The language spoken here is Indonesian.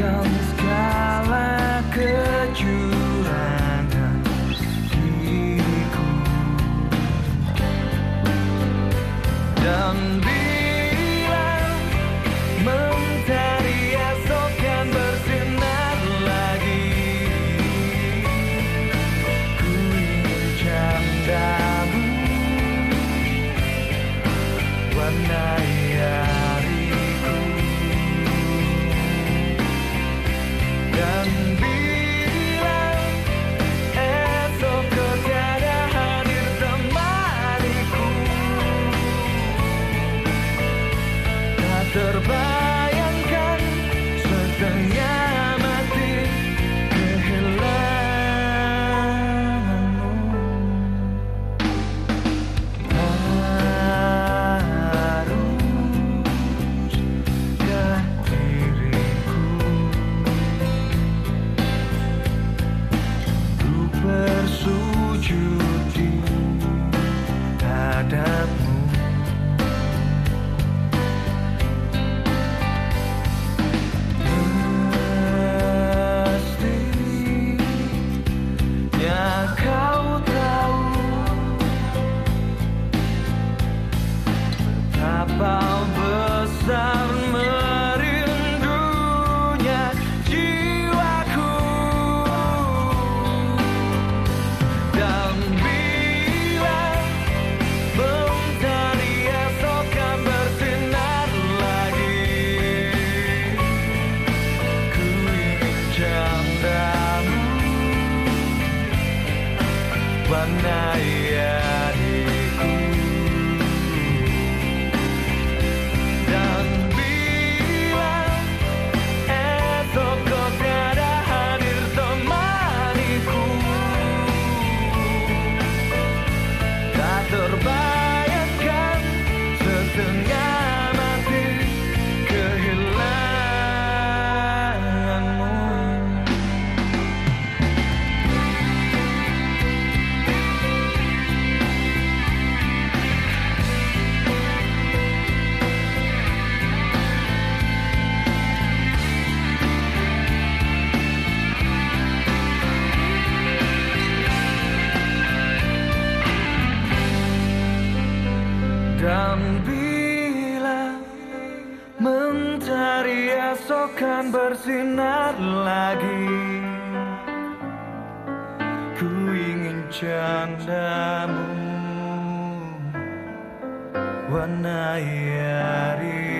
Kau segala kecurangan diriku. Dan Warnai kan bersinar lagi. Ku ingin candamu Warnai hariku